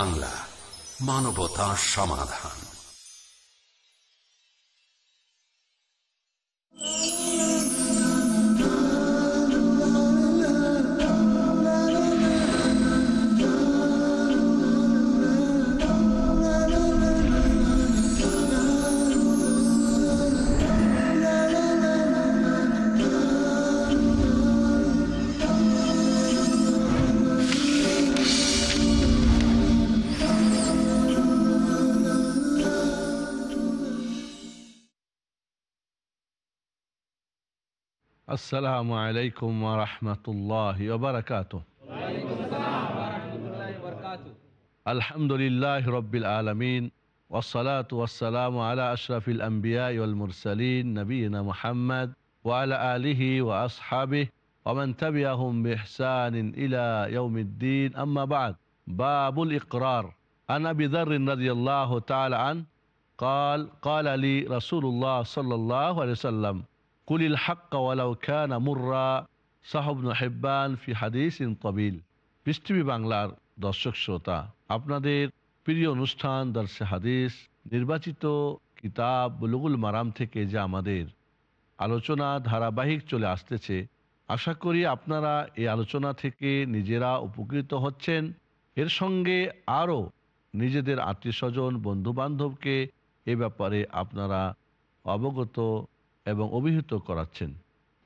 বাংলা মানবতা সমাধান। السلام عليكم ورحمة الله وبركاته وعليكم السلام ورحمة الله وبركاته. الحمد لله رب العالمين والصلاة والسلام على أشرف الأنبياء والمرسلين نبينا محمد وعلى آله وأصحابه ومن تبعهم بإحسان إلى يوم الدين. أما بعد باب الإقرار. عن أبي ذر رضي الله تعالى عنه قال قال لي رسول الله صلى الله عليه وسلم কুলিল হাক্কা ওয়ালাউ খান মুর্রা সাহবন হেব্বান ফি হাদিস ইন তবিল পৃথিবী বাংলার দর্শক শ্রোতা, আপনাদের প্রিয় অনুষ্ঠান দর্শে হাদিস, নির্বাচিত কিতাব বুলুগুল মারাম থেকে যে আমাদের আলোচনা ধারাবাহিক চলে আসতেছে, আশা করি আপনারা এই আলোচনা থেকে নিজেরা উপকৃত হচ্ছেন। এর সঙ্গে আরও নিজেদের আত্মীয় স্বজন বন্ধুবান্ধবকে এ ব্যাপারে আপনারা অবগত এবং অভিহিত করাচ্ছেন।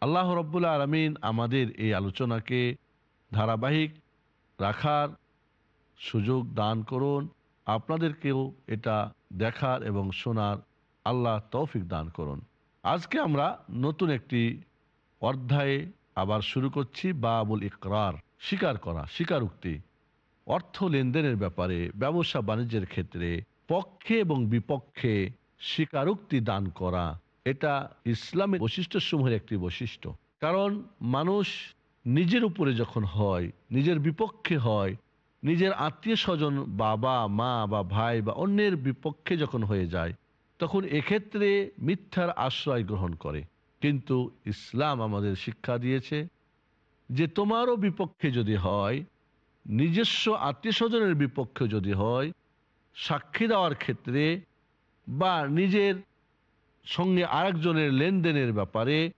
আল্লাহ রব্বুল্লা আলমিন আমাদের এই আলোচনাকে ধারাবাহিক রাখার সুযোগ দান করুন। আপনাদেরকেও এটা দেখার এবং শোনার আল্লাহ তৌফিক দান করুন। আজকে আমরা নতুন একটি অধ্যায়ে আবার শুরু করছি বাবুল ইকরার স্বীকার করা স্বীকারোক্তি অর্থ লেনদেনের ব্যাপারে, ব্যবসা বাণিজ্যের ক্ষেত্রে পক্ষে এবং বিপক্ষে স্বীকারোক্তি দান করা। এটা ইসলামের বৈশিষ্ট্য সমূহের একটি বৈশিষ্ট্য। কারণ মানুষ নিজের উপরে যখন হয়, নিজের বিপক্ষে হয়, নিজের আত্মীয় স্বজন বাবা, মা বা ভাই বা অন্যের বিপক্ষে যখন হয়ে যায়, তখন এক্ষেত্রে মিথ্যার আশ্রয় গ্রহণ করে। কিন্তু ইসলাম আমাদের শিক্ষা দিয়েছে যে তোমারও বিপক্ষে যদি হয়, নিজস্ব আত্মীয় স্বজনের বিপক্ষে যদি হয়, সাক্ষী দেওয়ার ক্ষেত্রে বা নিজের সঙ্গে আরেকজনের লেনদেনের ব্যাপারে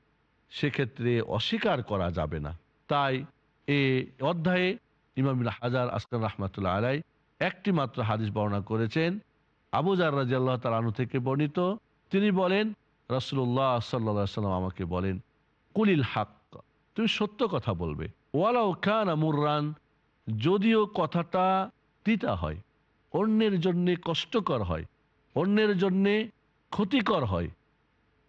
সেক্ষেত্রে অস্বীকার করা যাবে না। তাই এ অধ্যায়ে ইমাম হাজার আসকান রহমতুল্লাহ আলাই একটি মাত্র হাদিস বর্ণনা করেছেন। আবু জার রাজি আল্লাহ তালু থেকে বর্ণিত। তিনি বলেন রসুল্লাহ সাল্লা সাল্লাম আমাকে বলেন, কুলিল হাক, তুমি সত্য কথা বলবে। ওয়ালাউ খান আমুরান যদিও কথাটা তিতা হয়, অন্যের জন্যে কষ্টকর হয়, অন্যের জন্যে ক্ষতিকর হয়।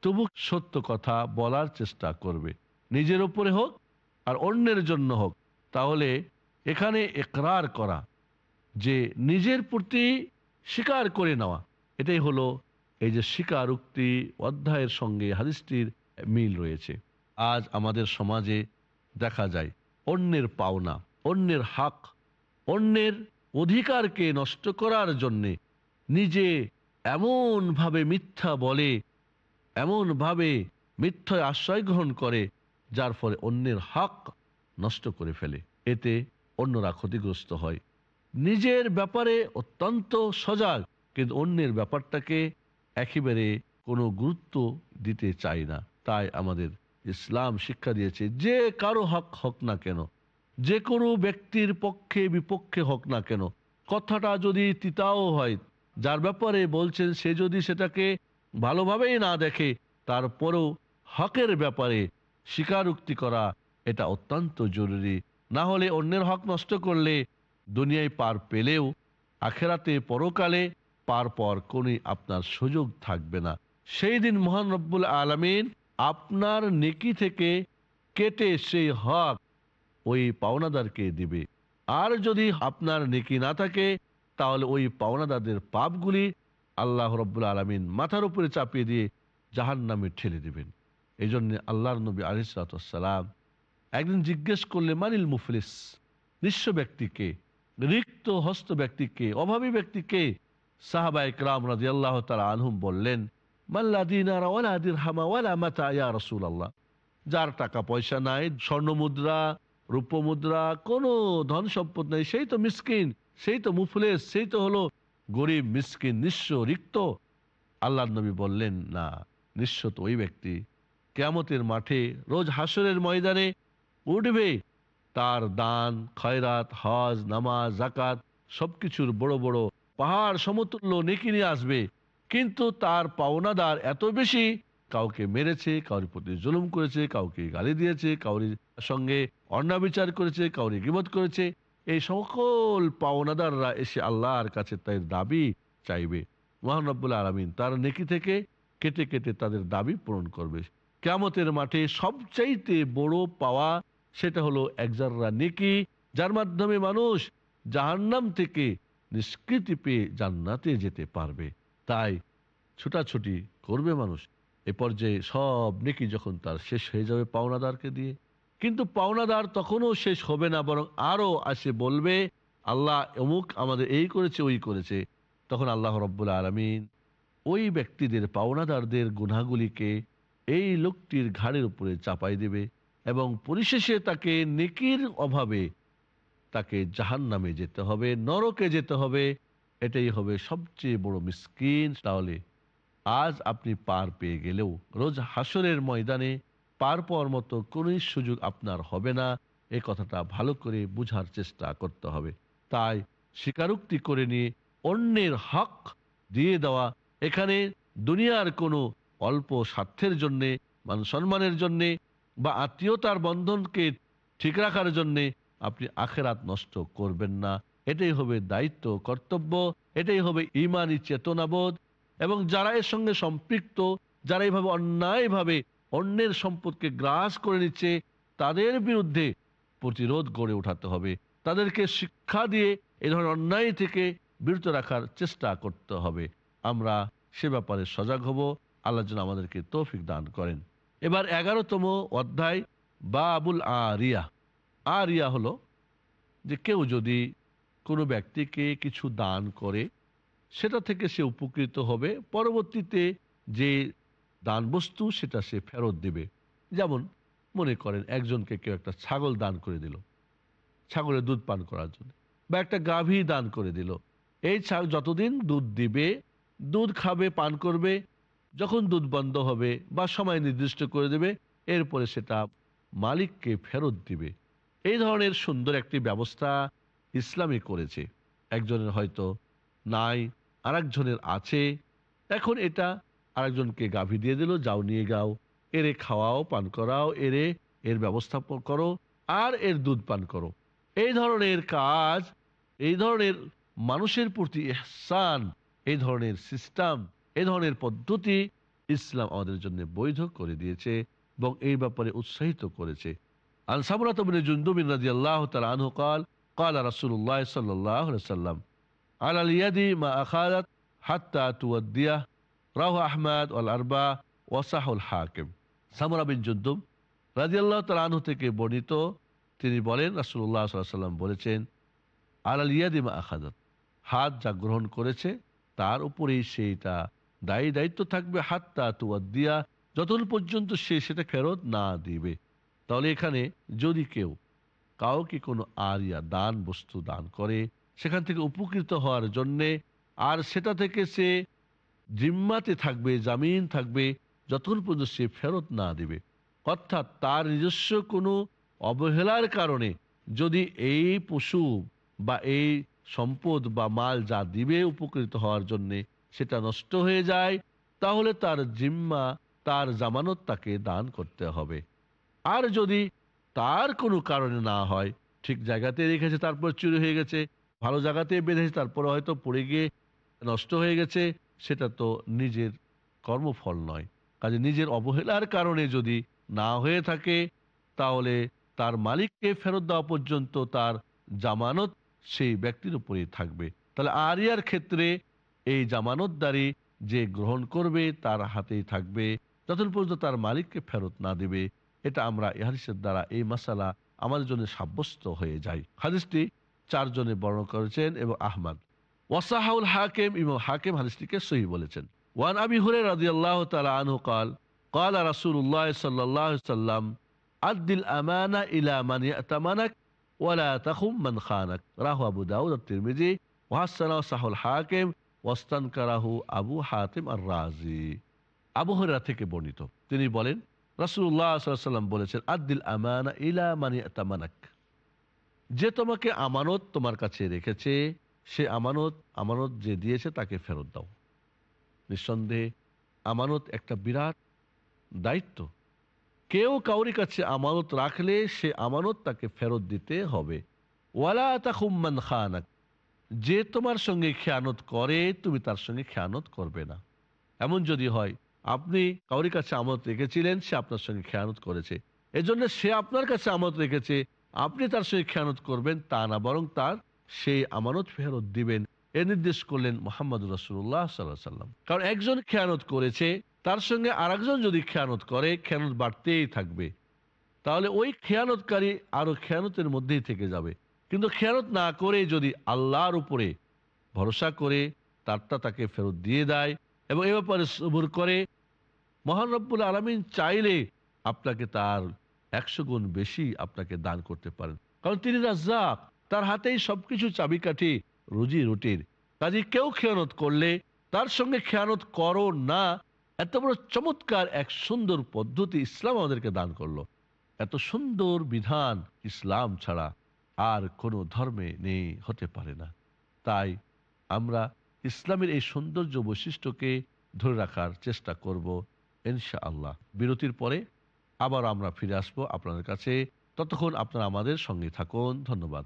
তবু সত্য কথা বলার চেষ্টা করবে। নিজের উপরে হোক আর অন্যের জন্য হোক। তাহলে এখানে একরার করা, যে নিজের প্রতি স্বীকার করে নেওয়া। এটাই হলো এই যে স্বীকার উক্তি অধ্যায়ের সঙ্গে হাদিসটির মিল রয়েছে। আজ আমাদের সমাজে দেখা যায়, অন্যের পাওনা, অন্যের হাক, অন্যের অধিকারকে নষ্ট করার জন্যে নিজে এমনভাবে মিথ্যা বলে, এমনভাবে মিথ্যায় আশ্রয় গ্রহণ করে, যার ফলে অন্যের হক নষ্ট করে ফেলে। এতে অন্যরা ক্ষতিগ্রস্ত হয়। নিজের ব্যাপারে অত্যন্ত সজাগ, কিন্তু অন্যের ব্যাপারটাকে একেবারে কোনো গুরুত্ব দিতে চাই না। তাই আমাদের ইসলাম শিক্ষা দিয়েছে, যে কারও হক হক না কেন, যে কোনো ব্যক্তির পক্ষে বিপক্ষে হোক না কেন, কথাটা যদি তিতাও হয় যার ব্যাপারে বলছেন সে যদি সেটাকে ভালোভাবেই না দেখে, তারপরেও হকের ব্যাপারে স্বীকারোক্তি করা এটা অত্যন্ত জরুরি। না হলে অন্যের হক নষ্ট করলে দুনিয়ায় পার পেলেও আখেরাতে পরকালে পার পর কোনই আপনার সুযোগ থাকবে না। সেই দিন মহান রব্বুল আলমিন আপনার নেকি থেকে কেটে সেই হক ওই পাওনাদারকে দিবে। আর যদি আপনার নেকি না থাকে তাহলে ওই পাওনাদারদের পাপগুলি আল্লাহ রব্বুল আলমিন মাথার উপরে চাপিয়ে দিয়ে জাহান নামে ঠেলে দেবেন। এই জন্য আল্লাহর নবী আলিসালাম একদিন জিজ্ঞেস করলে, মানিল মুফলিস? নিঃস্ব ব্যক্তিকে রিক্ত, হস্ত ব্যক্তিকে অভাবী ব্যক্তিকে সাহাবা ইকরাম রাজি আল্লাহ তালা আনহুম বললেন আল্লাহ যার টাকা পয়সা নাই, স্বর্ণ মুদ্রা, রূপ মুদ্রা, কোনো ধন সম্পদ নাই, সেই তো মিসকিন। সেই তো মুফলেস সেই তো হলো গরিব, মিসকিন, নিঃস্ব, রিক্ত। আল্লাহ নবী বললেন, না, নিঃস্ব তো ওই ব্যক্তি। কেয়ামতের মাঠে রোজ হাসরের ময়দানে উঠবে। তার দান, খয়রাত, হজ, নামাজ জাকাত সবকিছুর বড় বড় পাহাড়, সমতুল্য নেকি নিয়ে আসবে। কিন্তু তার পাওনাদার এত বেশি, কাউকে মেরেছে কাউরির প্রতি জুলুম করেছে, কাউকে গালি দিয়েছে কাউরির সঙ্গে অন্যাবিচার করেছে কাউরি গিবত করেছে। এই সকল পাওনাদাররা এসে আল্লাহর কাছে তাদের দাবি চাইবে। মহানব্বুল আলমিন তার নেকি থেকে কেটে কেটে তাদের দাবি পূরণ করবে। কেমতের মাঠে সবচাইতে বড় পাওয়া সেটা হলো একজাররা নেকি, যার মাধ্যমে মানুষ জাহান্নাম থেকে নিষ্কৃতি পেয়ে জান্নাতে যেতে পারবে। তাই ছুটাছুটি করবে মানুষ। এ পর্যায়ে সব নেকি যখন তার শেষ হয়ে যাবে পাওনাদারকে দিয়ে কিন্তু পাওনাদার তখনও শেষ হবে না, বরং আরও আসে বলবে, আল্লাহ অমুক আমাদের এই করেছে, ওই করেছে। তখন আল্লাহ রব্বুল আলমিন ওই ব্যক্তিদের, পাওনাদারদের গুনাগুলিকে এই লোকটির ঘাড়ের উপরে চাপাই দেবে এবং পরিশেষে তাকে নেকির অভাবে তাকে জাহান নামে যেতে হবে, নরকে যেতে হবে। এটাই হবে সবচেয়ে বড় মিসকিন। তাহলে আজ আপনি পার পেয়ে গেলেও রোজ হাসরের ময়দানে পার পাওয়ার মতো কোন সুযোগ আপনার হবে না। এ কথাটা ভালো করে বুঝার চেষ্টা করতে হবে। তাই স্বীকারোক্তি করে নিয়ে অন্যের হক দিয়ে দেওয়া, এখানে দুনিয়ার কোনো অল্প স্বার্থের জন্যে, মান সম্মানের জন্যে বা আত্মীয়তার বন্ধনকে ঠিক রাখার জন্যে আপনি আখেরাত নষ্ট করবেন না। এটাই হবে দায়িত্ব, কর্তব্য, এটাই হবে ইমানি চেতনাবোধ। এবং যারা এর সঙ্গে সম্পৃক্ত, যারা এইভাবে অন্যায়ভাবে অন্যের সম্পদকে গ্রাস করে নিচ্ছে, তাদের বিরুদ্ধে প্রতিরোধ গড়ে উঠাতে হবে। তাদেরকে শিক্ষা দিয়ে এ ধরনের অন্যায় থেকে বিরত রাখার চেষ্টা করতে হবে। আমরা সে ব্যাপারে সজাগ হব। আল্লাহ যেন আমাদেরকে তৌফিক দান করেন। এবার এগারোতম অধ্যায় বা বাবুল আরিয়া। আরিয়া হলো যে কেউ যদি কোনো ব্যক্তিকে কিছু দান করে, সেটা থেকে সে উপকৃত হবে। পরবর্তীতে যে দান বস্তু সেটা সে ফেরত দিবে। যেমন মনে করেন একজনকে কেউ একটা ছাগল দান করে দিল, ছাগলের দুধ পান করার জন্য, বা একটা গাভী দান করে দিল। এই ছাগল যতদিন দুধ দিবে, দুধ খাবে, পান করবে, যখন দুধ বন্ধ হবে বা সময় নির্দিষ্ট করে দেবে, এরপরে সেটা মালিককে ফেরত দিবে। এই ধরনের সুন্দর একটি ব্যবস্থা ইসলামে করেছে। একজনের হয়তো নাই, আরেকজনের আছে। এখন এটা আরেকজনকে গাভী দিয়ে দিল যাও নিয়ে গাও এরে খাওয়াও পান করাও এরে এর ব্যবস্থা করো আর এর দুধ পান করো এই ধরনের কাজ এই ধরনের মানুষের প্রতি এহসান এই ধরনের সিস্টেম এই ধরনের পদ্ধতি ইসলাম আমাদের জন্য বৈধ করে দিয়েছে এবং এই ব্যাপারে উৎসাহিত করেছে আন সামরাত বিন জুনদুব রাদিয়াল্লাহু তাআলা আনহু قال قال رسول الله صلى الله عليه وسلم على اليد ما أخذت حتى توديه রাহু আহমদ আল আরবা ওয়াসাহুল হাকিম। সামরা বিন জুদ্দুম রাজিয়াল্লাহ তালানহু থেকে বর্ণিত। তিনি বলেন রাসুল্লাহ সাল্লাম বলেছেন, আলাল ইয়াদিমা আখাদাত। হাত যা গ্রহণ করেছে, তার উপরেই সেইটা দায়ী দায়িত্ব থাকবে হাত হাতটা তুয়াদ্দিয়া যতক্ষণ পর্যন্ত সে সেটা ফেরত না দিবে। তাহলে এখানে যদি কেউ কাউকে কোনো আরিয়া দান বস্তু দান করে, সেখান থেকে উপকৃত হওয়ার জন্যে, আর সেটা থেকে সে জিম্মাতে থাকবে, জামিন থাকবে, যতক্ষণ পর্যন্ত সে ফেরত না দিবে। অর্থাৎ তার নিজস্ব কোনো অবহেলার কারণে যদি এই পশু বা এই সম্পদ বা মাল যা দিবে উপকৃত হওয়ার জন্যে সেটা নষ্ট হয়ে যায়, তাহলে তার জিম্মা, তার জামানত তাকে দান করতে হবে। আর যদি তার কোনো কারণে না হয়, ঠিক জায়গাতে রেখেছে তারপর চুরি হয়ে গেছে, ভালো জায়গাতে বেঁধেছে তারপরে হয়তো পড়ে গিয়ে নষ্ট হয়ে গেছে সেটা তো নিজের কর্মফল নয়। কাজে নিজের অবহেলার কারণে যদি না হয়ে থাকে, তাহলে তার মালিককে ফেরত দেওয়া পর্যন্ত তার জামানত সেই ব্যক্তির উপরেই থাকবে। তাহলে আরিয়ার ক্ষেত্রে এই জামানতদারি যে গ্রহণ করবে তার হাতেই থাকবে যতক্ষণ পর্যন্ত তার মালিককে ফেরত না দেবে, এটা আমরা ইহাদিসের দ্বারা এই মশালা আমাদের জন্য সাব্যস্ত হয়ে যায়। হাদিসটি চারজনে বর্ণনা করেছেন এবং আহমদ। ওয়াসাহাউল হাকিম ইমাম হাকিম হাদিসটিকে সহি বলেছেন ওয়ান আবি হুরে রাদিয়াল্লাহু তাআলা আনহু قال قال رسول الله صلى الله عليه وسلم أد الأمانة إلى من يأتمنك ওয়ালা তাখুম মান খানাক রাহু আবু দাউদ তিরমিজি ওয়াহাসানা সাহুল হাকিম ওয়াস্তান কারাহু আবু হাতিম আর রাজি আবু হরিরা থেকে বর্ণিত তিনি বলেন রাসুল্লাহ সাল্লাম বলেছেন আদিল আমানা ইলা মানি তামানাক যে তোমাকে আমানত তোমার কাছে রেখেছে সে আমানত আমানত যে দিয়েছে তাকে ফেরত দাও। নিঃসন্দেহে আমানত একটা বিরাট দায়িত্ব। কেউ কাউরি কাছে আমানত রাখলে সে আমানত তাকে ফেরত দিতে হবে। ওয়ালা তাকুম্মান খানাক, যে তোমার সঙ্গে খেয়ানত করে, তুমি তার সঙ্গে খেয়ানত করবে না। এমন যদি হয়, আপনি কাউরি কাছে আমত রেখেছিলেন, সে আপনার সঙ্গে খেয়ানত করেছে। এজন্য সে আপনার কাছে আমত রেখেছে, আপনি তার সঙ্গে খেয়ানত করবেন, তা না বরং তার সেই আমানত ফেরত দিবেন, এ নির্দেশ করলেন মোহাম্মদ রসুল্লাহ সাল্লাহ সাল্লাম কারণ একজন খেয়ানত করেছে, তার সঙ্গে আরেকজন যদি খেয়ানত করে, খেয়ানত বাড়তেই থাকবে। তাহলে ওই খেয়ানতকারী আরও খেয়ানতের মধ্যেই থেকে যাবে। কিন্তু খেয়ানত না করে যদি আল্লাহর উপরে ভরসা করে, তারটা তাকে ফেরত দিয়ে দেয় এবং এ ব্যাপারে সবুর করে, মহান রব্বুল আলমিন চাইলে আপনাকে তার একশো গুণ বেশি আপনাকে দান করতে পারেন। কারণ তিনি রাজ্জাক। তার হাতেই সবকিছু চাবিকাঠি, রুজি রুটির। কাজে কেউ খেয়ানত করলে তার সঙ্গে খেয়ানত করো না। এত বড় চমৎকার এক সুন্দর পদ্ধতি ইসলাম আমাদেরকে দান করল। এত সুন্দর বিধান ইসলাম ছাড়া আর কোনো ধর্মে নেই, হতে পারে না। তাই আমরা ইসলামের এই সৌন্দর্য বৈশিষ্ট্যকে ধরে রাখার চেষ্টা করব ইনশা আল্লাহ বিরতির পরে আবার আমরা ফিরে আসব। আপনাদের কাছে ততক্ষণ আপনারা আমাদের সঙ্গে থাকুন। ধন্যবাদ।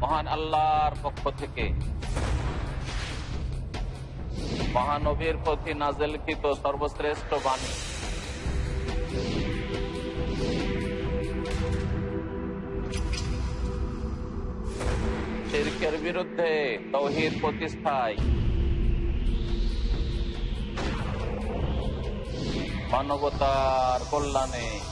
মহান আল্লাহর পক্ষ থেকে। মহানবীর প্রতি নাজেলকৃত সর্বশ্রেষ্ঠ বাণী। মানবতার কল্যাণে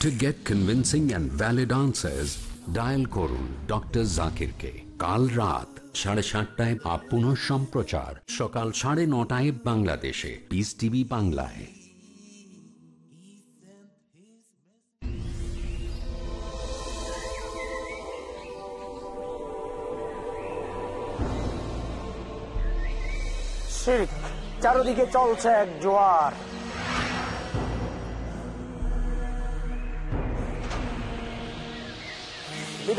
To get convincing and valid answers, ডায়াল করুন ডক্টর জাকিরকে কাল রাত সাড়ে সাতটায় বা পুনঃ সম্প্রচার সকাল সাড়ে নটায় বাংলাদেশে। পিস টিভি বাংলায়। চারদিকে চলছে এক জোয়ার।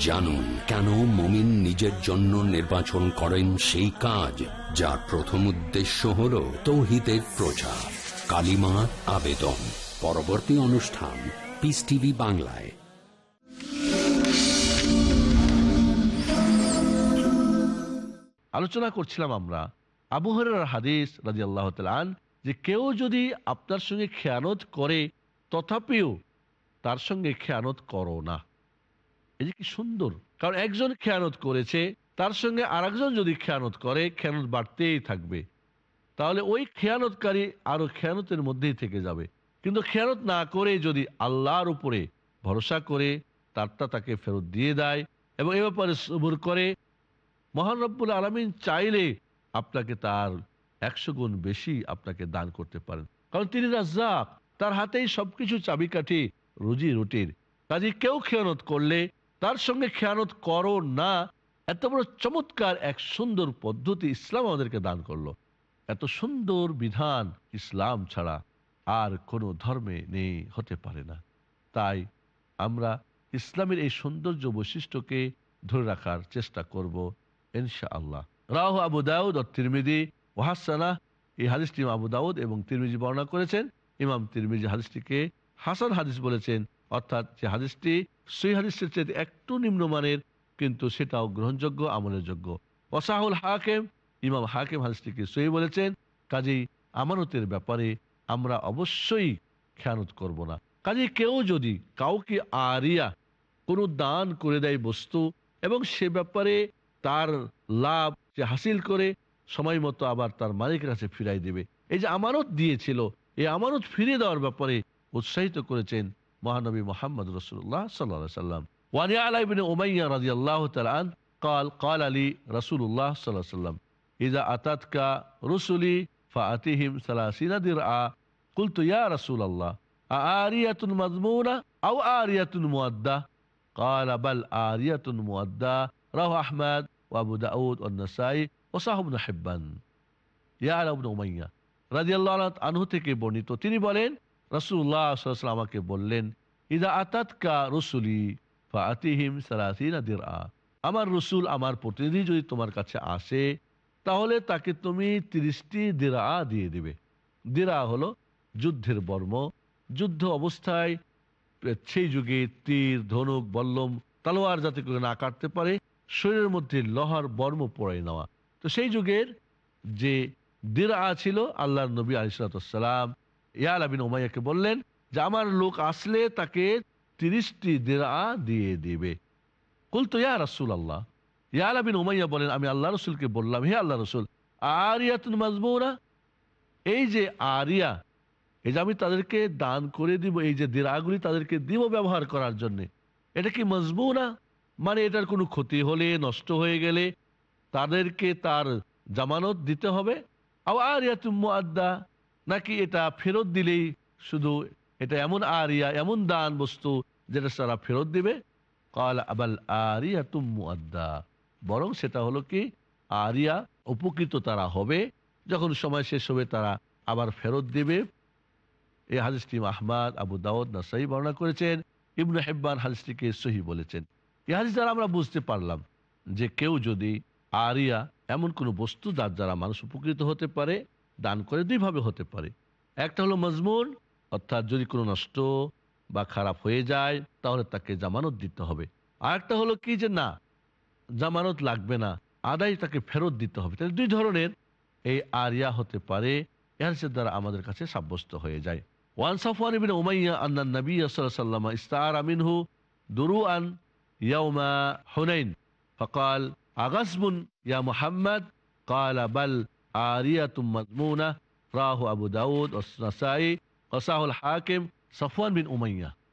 জানুন কেন মমিন নিজের জন্য নির্বাচন করেন সেই কাজ, যার প্রথম উদ্দেশ্য হল তৌহিদের প্রচার। কালিমা আবেদন। পরবর্তী অনুষ্ঠান পিস টিভি বাংলায়। আলোচনা করছিলাম আমরা আবু হরের হাদিস রাজি আল্লাহ যে কেউ যদি আপনার সঙ্গে খেয়ানত করে, তথাপিও তার সঙ্গে খেয়ানত করো না। যে কি সুন্দর। কারণ একজন খেয়ানত করেছে, তার সঙ্গে আরেকজন যদি খেয়ানত করে, খেয়ানত বাড়তেই থাকবে। তাহলে ওই খেয়ানতকারী আরও খেয়ানতের মধ্যেই থেকে যাবে। কিন্তু খেয়ানত না করে যদি আল্লাহর উপরে ভরসা করে, তারটা তাকে ফেরত দিয়ে দেয় এবং এ ব্যাপারে সবুর করে, মহান রব্বুল আলমিন চাইলে আপনাকে তার একশো গুণ বেশি আপনাকে দান করতে পারেন। কারণ তিনি রাজ্জাক, তার হাতেই সবকিছু চাবিকাঠি রুজি রুটির কাজে কেউ খেয়ানত করলে তার সঙ্গে খেয়ানত করো না। এত বড় চমৎকার এক সুন্দর পদ্ধতি ইসলাম আমাদেরকে দান করল। এত সুন্দর বিধান ইসলাম ছাড়া আর কোনো ধর্মে নেই, হতে পারে না। তাই আমরা ইসলামের এই সৌন্দর্য বৈশিষ্ট্যকে ধরে রাখার চেষ্টা করব ইনশা আল্লাহ রাহ আবু দাউদ ও তিরমিদি ওহাসানা এই হাদিসটি আবু দাউদ এবং তিরমিজি বর্ণনা করেছেন। ইমাম তিরমিজি হাদিসটিকে হাসান হাদিস বলেছেন। অর্থাৎ যে হাদিসটি সেই হাদিসের চেয়ে একটু নিম্নমানের, কিন্তু সেটাও গ্রহণযোগ্য আমলের যোগ্য ওসাহুল হাকেম, ইমাম হাকেম হাদিসটিকে সই বলেছেন? কাজেই আমানতের ব্যাপারে আমরা অবশ্যই খেয়ানত করব না। কাজেই কেউ যদি কাউকে আরিয়া, কোনো দান করে দেয় বস্তু এবং সে ব্যাপারে তার লাভ যে হাসিল করে, সময় মতো আবার তার মালিকের কাছে ফিরাই দেবে। এই যে আমানত দিয়েছিল, এই আমানত ফিরিয়ে দেওয়ার ব্যাপারে উৎসাহিত করেছেন মহানবী মোহাম্মদ রসুল্লাহ সাল্লাহ সাল্লাম ওয়ানি আলাইবিন ওমাইয়া রাজি আল্লাহ তালান قال قال لي رسول الله صلى الله عليه وسلم إذا أتتك رسلي فأتهم ثلاثين درعا قلت يا رسول الله أآرية مضمونة أو آرية مودة قال بل آرية مودة رواه أحمد وأبو داود والنسائي وصاحب بن حبان ইয়া আবন উমাইয়া রাজি আল্লাহ আনহু থেকে বর্ণিত তিনি বলেন রসুল্লাহ আমাকে বললেন, ইদা আতাতকা রসুলি ফা আতিহিম সালাসিনা দিরআ। আমার রসুল আমার প্রতিনিধি যদি তোমার কাছে আসে, তাহলে তাকে তুমি তিরিশটি দিরা দিয়ে দিবে। দিরা হলো যুদ্ধের বর্ম। যুদ্ধ অবস্থায় সেই যুগে তীর, ধনুক, বল্লম, তালোয়ার যাতে করে না কাটতে পারে, শরীরের মধ্যে লোহার বর্ম পড়াই নেওয়া। তো সেই যুগের যে দিরা ছিল, আল্লাহর নবী আলিসালাম ইয়াল আবিন ওমাইয়াকে বললেন যে, আমার লোক আসলে তাকে তিরিশটি দেরা দিয়ে দিবে। কুলতো, ইয়া রাসুল আল্লাহ ইয়াল আবিন উমাইয়া বলেন, আমি আল্লাহ রসুলকে বললাম, হে আল্লাহ রসুল, আরিয়াতুন মাজমুরা? এই যে আরিয়া, এই যে আমি তাদেরকে দান করে দিব, এই যে দিরাগুলি তাদেরকে দিব ব্যবহার করার জন্য, এটা কি মজবুনা মানে এটার কোনো ক্ষতি হলে, নষ্ট হয়ে গেলে তাদেরকে তার জামানত দিতে হবে? আরিয়াতুম মুআদ্দা নাকি এটা ফেরত দিলেই শুধু এটা এমন আরিয়া, এমন দান বস্তু যেটা তারা ফেরত দিবে? কাল আবাল আরিয়া বরং সেটা হলো কি, আরিয়া উপকৃত তারা হবে, যখন সময় শেষ হবে তারা আবার ফেরত দিবে। এই হাদিসটি আহমাদ, আবু দাউদ, নাসাই বর্ণনা করেছেন, ইবনু হেব্বান হাদিসটিকে সহি বলেছেন। এই হাদিস দ্বারা আমরা বুঝতে পারলাম যে কেউ যদি আরিয়া এমন কোনো বস্তু যার দ্বারা মানুষ উপকৃত হতে পারে দান করে দুইভাবে হতে পারে। একটা হলো মজমুন, অর্থাৎ যদি কোনো নষ্ট বা খারাপ হয়ে যায়, তাহলে তাকে জামানত দিতে হবে। আর একটা হলো কি যে না, জামানত লাগবে না, আদায় তাকে ফেরত দিতে হবে। তাহলে দুই ধরনের এই আরিয়া হতে পারে এহানসের দ্বারা আমাদের কাছে সাব্যস্ত হয়ে যায়। ওয়ান সাফওয়ান ইবিন উমাইয়া আন্না নবী সাল্লাম ইস্তার আমিন হু দুরু আন ইয়াউমা হুনাইন, ফকাল আগাসবুন ইয়া মুহাম্মদ, কাল বাল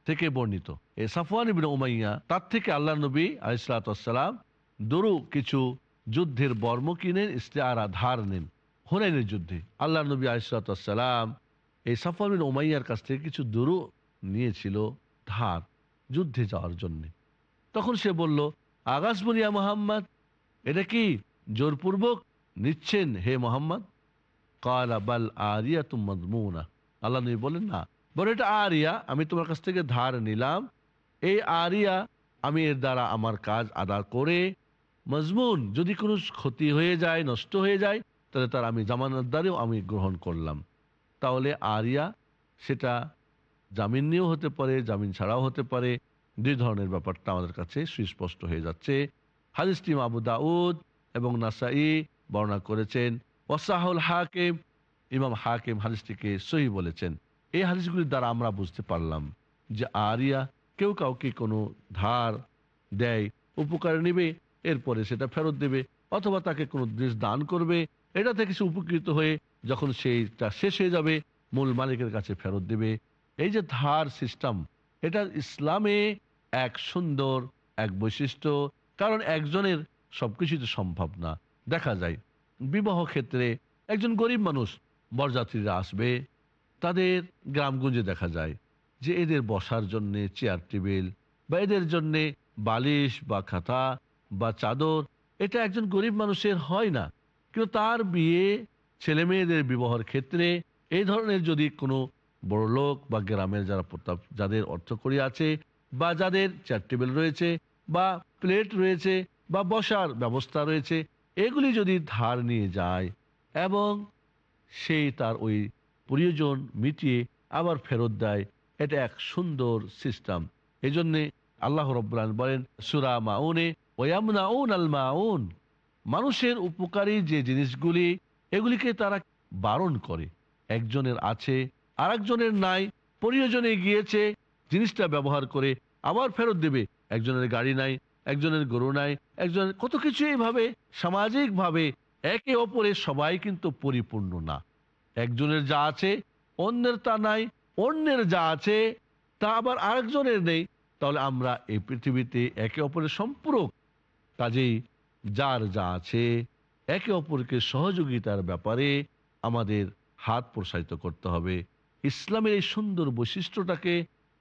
থেকে বর্ণিত। এই সাফওয়ান বিন উমাইয়া, তার থেকে আল্লাহ নবী কিছু যুদ্ধের বর্ম কিনেন ধার নেন। যুদ্ধে আল্লাহ নবী এই সাফওয়ান বিন উমাইয়ার কাছ থেকে কিছু দুরু নিয়েছিল ধার যুদ্ধে যাওয়ার জন্যে। তখন সে বলল, আগাস বলিয়া মোহাম্মদ, এটা কি জোরপূর্বক নিচ্ছেন, হে মোহাম্মদ? কালা, বাল আরিয়া তুম মজমুনা আল্লাহ নবী বলেন না। বলে, এটা আরিয়া, আমি তোমার কাছ থেকে ধার নিলাম। এই আরিয়া আমি এর দ্বারা আমার কাজ আদা করে মজমুন। যদি কোনো ক্ষতি হয়ে যায়, নষ্ট হয়ে যায়, তাহলে তার আমি জামানতদারেও আমি গ্রহণ করলাম। তাহলে আরিয়া সেটা জামিন নিয়েও হতে পারে, জামিন ছাড়াও হতে পারে। দুই ধরনের ব্যাপারটা আমাদের কাছে সুস্পষ্ট হয়ে যাচ্ছে। হাদিসটি আবু দাউদ এবং নাসাই বর্ণনা করেছেন। ওয়াসাহুল হাকিম, ইমাম হাকিম হাদিসটিকে সহি বলেছেন। এই হাদিসগুলির দ্বারা আমরা বুঝতে পারলাম যে আরিয়া কেউ কাউকে কোনো ধার দেয়, উপকার নেবে, এরপরে সেটা ফেরত দেবে অথবা তাকে কোনো জিনিস দান করবে। এটা থেকে সে উপকৃত হয়ে যখন সেইটা শেষ হয়ে যাবে, মূল মালিকের কাছে ফেরত দেবে। এই যে ধার সিস্টেম এটা ইসলামে এক সুন্দর, এক বৈশিষ্ট্য। কারণ একজনের সবকিছু তো সম্ভব না। দেখা যায়। বিবাহ ক্ষেত্রে একজন গরিব মানুষ বরযাত্রীরা আসবে, তাদের গ্রামগঞ্জে দেখা যায় যে এদের বসার জন্যে চেয়ার টেবিল বা এদের জন্যে বালিশ বা খাতা বা চাদর। এটা একজন গরিব মানুষের হয় না। কিন্তু তার বিয়ে ছেলে মেয়েদের বিবাহের ক্ষেত্রে এই ধরনের যদি কোনো বড় লোক বা গ্রামের যারা প্রতাপ, যাদের অর্থকরী আছে বা যাদের চেয়ার টেবিল রয়েছে বা প্লেট রয়েছে বা বসার ব্যবস্থা রয়েছে এগুলি যদি ধার নিয়ে যায় এবং সেই তার ওই প্রয়োজন মিটিয়ে আবার ফেরত দেয়, এটা এক সুন্দর সিস্টেম এই জন্যে আল্লাহ রব্বান বলেন, সুরা মাউনে, ওয়ামনাউন আল মাউন মানুষের উপকারী যে জিনিসগুলি, এগুলিকে তারা বারণ করে। একজনের আছে আর একজনের নাই, প্রয়োজনে গিয়েছে, জিনিসটা ব্যবহার করে আবার ফেরত দেবে। একজনের গাড়ি নাই একজনের গরু নাই একজনের কত কিছু এইভাবে সামাজিকভাবে একে অপরের সবাই কিন্তু পরিপূর্ণ না। একজনের যা আছে, অন্যের তা নাই, অন্যের যা আছে, তা আবার আরেকজনের নেই। তাহলে আমরা এই পৃথিবীতে একে অপরের সম্পূরক। কাজেই যার যা আছে, একে অপরকে সহযোগিতার ব্যাপারে আমাদের হাত প্রসারিত করতে হবে। ইসলামের এই সুন্দর বৈশিষ্ট্যটাকে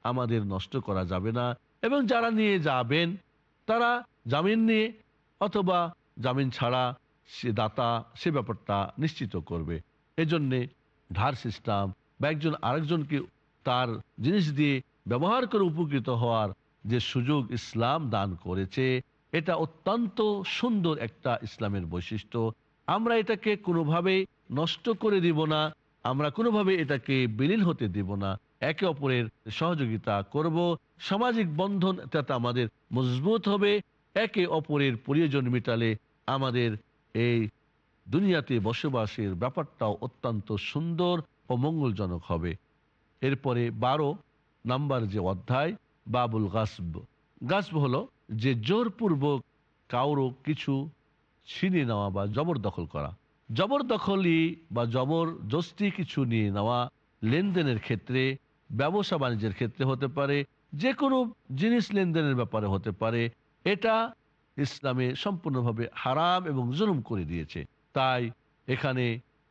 আমাদের নষ্ট করা যাবে না এবং যারা নিয়ে যাবেন তারা জামিন নিয়ে অথবা জামিন ছাড়া সে দাতা, সে ব্যাপারটা নিশ্চিত করবে। এজন্যে ধার সিস্টেম বা একজন আরেকজনকে তার জিনিস দিয়ে ব্যবহার করে উপকৃত হওয়ার যে সুযোগ ইসলাম দান করেছে, এটা অত্যন্ত সুন্দর একটা ইসলামের বৈশিষ্ট্য। আমরা এটাকে কোনোভাবে নষ্ট করে দিব না আমরা কোনোভাবে এটাকে বিলীন হতে দেব না। একে অপরের সহযোগিতা করব। সামাজিক বন্ধন তাতে আমাদের মজবুত হবে। একে অপরের প্রয়োজন মেটালে আমাদের এই দুনিয়াতে বসবাসের ব্যাপারটাও অত্যন্ত সুন্দর ও মঙ্গলজনক হবে। এরপরে বারো নাম্বার যে অধ্যায়, বাবুল গাসব। গাসব হলো যে জোরপূর্বক কারও কিছু ছিনিয়ে নেওয়া বা জবরদখল করা। জবরদখলি বা জবরজস্তি কিছু নিয়ে নেওয়া লেনদেনের ক্ষেত্রে, ব্যবসা বাণিজ্যের ক্ষেত্রে হতে পারে যে কোনো জিনিস লেনদেনের ব্যাপারে হতে পারে, এটা ইসলামে সম্পূর্ণভাবে হারাম এবং জুলুম করে দিয়েছে। তাই এখানে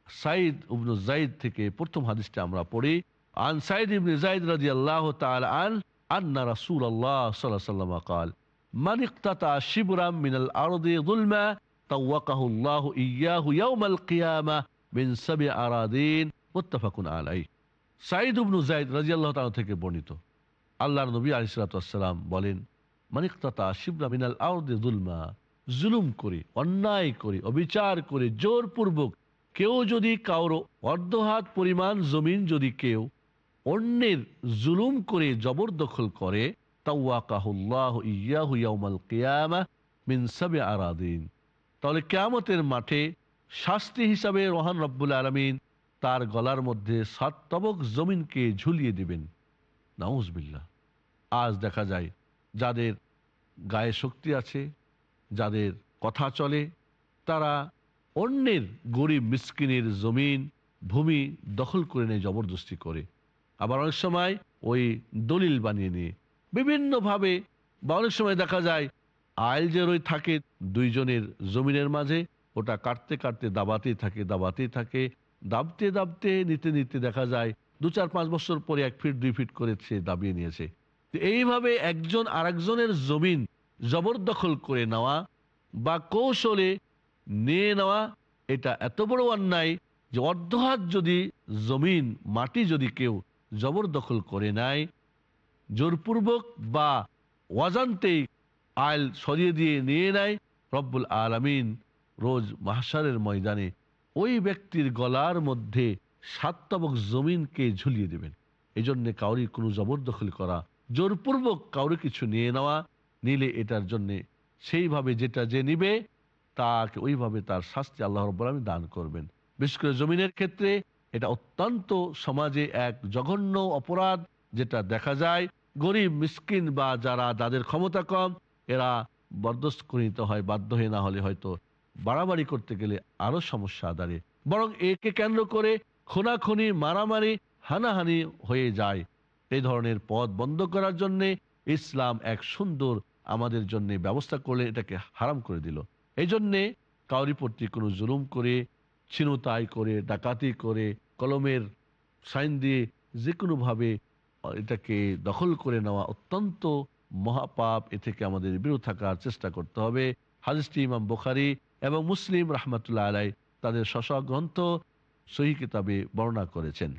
সাইদ উবনু জাইদ থেকে প্রথম হাদিসটা আমরা পড়ি, আন সাইদ ইবনু জাইদ রাজি আল্লাহ আন, আন্না রাসুল আল্লাহ সাল্লাহ সাল্লাম কাল মানিকতা শিবরাম মিনাল আরদে দুলমা তাওয়াকাহুল্লাহ ইয়াহু ইয়াউমাল কিয়ামা বিন সাবি আরাদিন থেকে বর্ণিত। আল্লাহ নবী আলিসালাম বলেন মানিকতা শিবরা মিনাল আউদে জুলুম করে, অন্যায় করে, অবিচার করে, জোরপূর্বক কেউ যদি কারও অর্ধহাত পরিমাণ জমিন যদি কেউ অন্যের জুলুম করে জবরদখল করে, তাওয়াকাহুল্লাহ ইয়াহু ইয়াউমাল কিয়ামা মিন সাবে আরাদিন। তাহলে কেয়ামতের মাঠে শাস্তি হিসাবে রোহান রব্বুল আলমিন তার গলার মধ্যে সাত তবক জমিনকে ঝুলিয়ে দিবেন। নাউজবিল্লা আজ দেখা যায় যাদের গায়ে শক্তি আছে, যাদের কথা চলে, তারা অন্যের গরিব মিসকিনের জমিন, ভূমি দখল করে নেয় জবরদস্তি করে। আবার অনেক সময় ওই দলিল বানিয়ে নিয়ে। বিভিন্নভাবে বা অনেক সময় দেখা যায় আইল যে ওই থাকে দুইজনের জমিনের মাঝে, ওটা কাটতে কাটতে দাবাতেই থাকে দাবাতেই থাকে। দাবতে দাবতে নিতে নিতে দেখা যায় দু চার পাঁচ বছর পরে এক ফিট, দুই ফিট করে সে দাবিয়ে নিয়েছে। এইভাবে একজন আরেকজনের জমিন জবরদখল করে নেওয়া বা কৌশলে নিয়ে নেওয়া, এটা এত বড় অন্যায় যে অর্ধহাত যদি জমিন, মাটি যদি কেউ জবরদখল করে নেয়, জোরপূর্বক বা অজান্তেই আইল সরিয়ে দিয়ে নিয়ে নেয়। রব্বুল আলমিন রোজ মাহসারের ময়দানে ওই ব্যক্তির গলার মধ্যে সাততবক জমিনকে ঝুলিয়ে দেবেন। এই জন্যে কাউরি কোনো জবরদখল করা, জোরপূর্বক কাউরি কিছু নিয়ে নেওয়া, নিলে এটার জন্যে সেইভাবে যেটা যে নিবে, তাকে ওইভাবে তার শাস্তি আল্লাহ রব্বুল আলমীন দান করবেন। বিশেষ করে জমিনের ক্ষেত্রে এটা অত্যন্ত সমাজে এক জঘন্য অপরাধ, যেটা দেখা যায় গরিব, মিসকিন বা যারা যাদের ক্ষমতা কম এরা বরদস্ত করে নিতে হয়, বাধ্য হয়ে না হলে হয়তো বাড়াবাড়ি করতে গেলে আরও সমস্যা দাঁড়িয়ে বরং একে কেন্দ্র করে খুনাখুনি, মারামারি, হানাহানি হয়ে যায়। এই ধরনের পথ বন্ধ করার জন্য ইসলাম এক সুন্দর আমাদের জন্য ব্যবস্থা করলে এটাকে হারাম করে দিল। এই জন্যে কাউরি প্রতি কোনো জুলুম করে, ছিনতাই করে, ডাকাতি করে, কলমের সাইন দিয়ে যে কোনোভাবে এটাকে দখল করে নেওয়া অত্যন্ত মহাপাপ এ থেকে আমাদের বিরত থাকার চেষ্টা করতে হবে। হাদিসটি ইমাম বুখারি এবং মুসলিম রহমতুল্লাহ আলাই তাদের শশা গ্রন্থ সহি কিতাবে বর্ণনা করেছেন।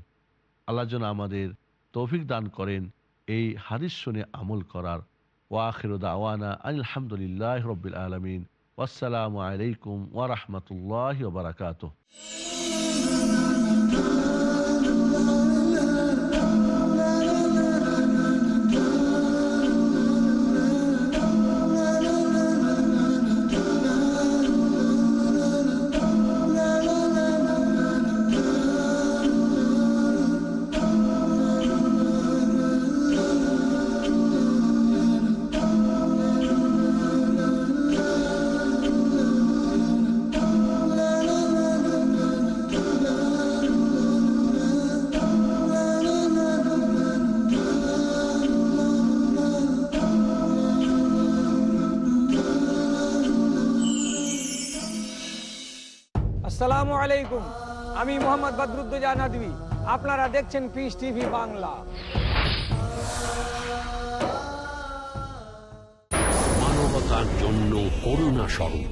আল্লাহ যেন আমাদের তৌফিক দান করেন এই হাদিস শুনে আমল করার। ওয়াখিরুদা আওয়ানা আলহামদুলিল্লাহ রবিল আলমিন। আসসালামু আলাইকুম ওরহমতুল্লাহ বারাকাত আসসালামু আলাইকুম। আমি মোহাম্মদ বদরুদ্দোজা নদী আপনারা দেখছেন পিস টিভি বাংলা। মানবতার জন্য করুণা স্বরূপ।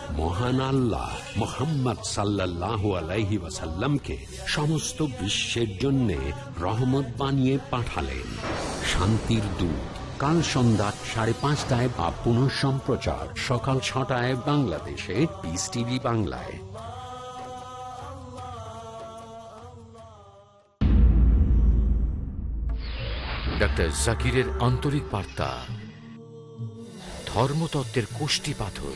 মহান আল্লাহ মোহাম্মদ সাল্লাহ আলাইহি ওয়াসাল্লামকে সমস্ত বিশ্বের জন্য রহমত বানিয়ে পাঠালেন। শান্তির দূত, কাল সন্ধ্যা সাড়ে পাঁচটায় বা পুনঃ সম্প্রচার, সকাল ছটায় বাংলাদেশে পিস টিভি বাংলায়। ডাক্তার জাকিরের আন্তরিক বার্তা, ধর্মতত্ত্বের কোষ্টি পাথর।